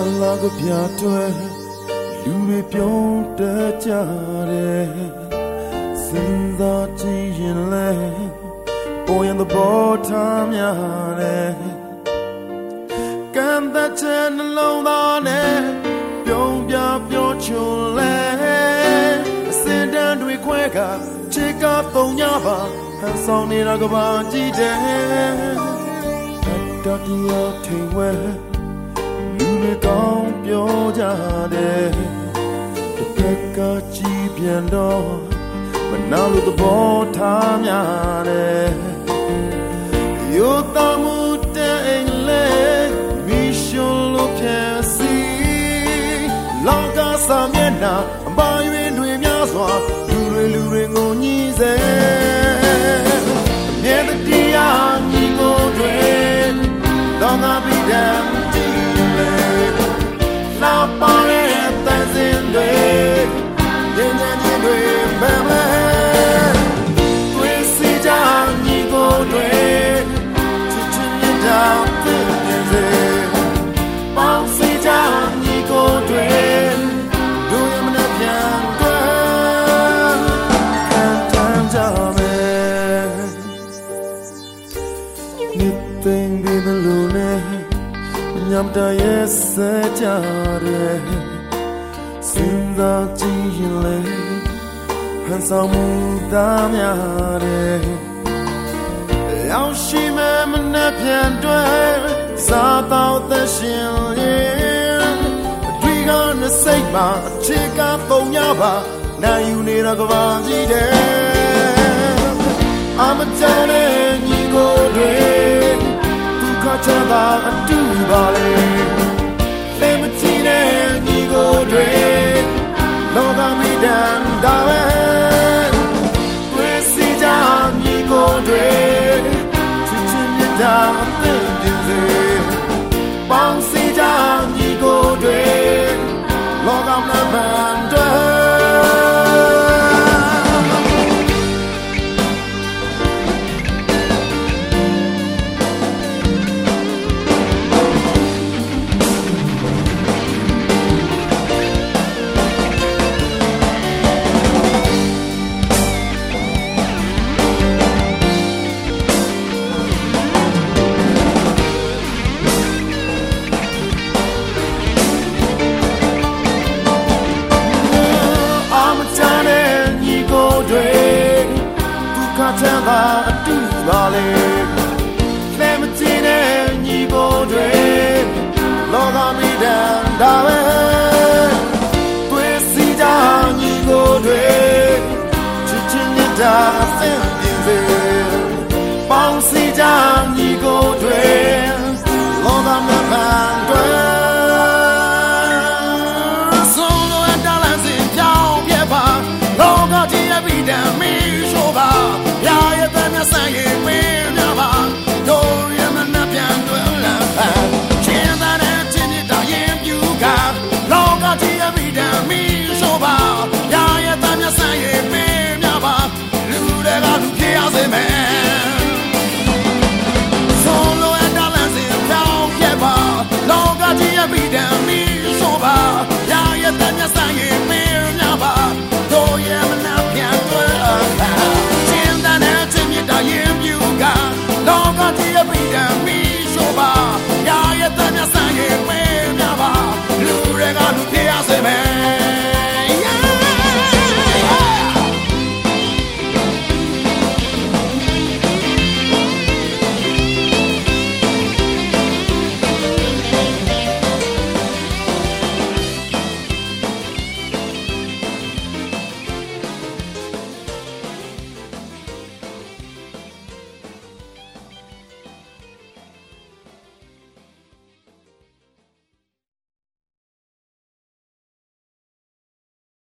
ပြတွဲလူတွေပြုံးတကြတယ်စဉ်းစားကြည့်ရင်လဲပေါ်ရင်သဘောထားများတယ်ကံတဲ့ချင်နှလုံးသားနဲ့ပြုံးပြပြောချုံလဲအစင်တန်းတွေခွဲကချေကပုံညပါဟန်ဆောင်နေတာကဘာကြည့်တယ်တတတရားထိန်ဝဲလူ တွေကောင်းပြောကြတယ်တစ်ခါကကြည့်ပြန်တော့မနာလို့သဘောထားများတယ်ယောတမှုတဲ့အင်လေမီရှုံလို့ဖြည့်စီလောကစာမျက်နှာအပါရွေတွေများစွာလူတွေလူတွေငုံညီးစေအမြဲတည်းညီကိုတွေတော့ငါပြီးတယ် သိမ့်ပြီးသလိုနဲ့ ညံတရဲ့စကြတဲ့စဉ်းစားကြည့်ရင်လေဟန်ဆောင်မှုသားများတဲ့ရောက်ရှိမဲ့မနဲ့ပြန်တွဲစားတော့သက်ရှင်ရင်အတွေ့ကနဲ့စိတ်မှာအခြေကပုံရပါနိုင်ယူနေတာကဘာကြည့်တယ်အမတန်တဲ့ညီကိုတွေချမ်းသာအတူ အတူပါလေလဲမကြည့်တဲ့ညီကိုတွေလောကမိတန်ဒါပဲ ပါ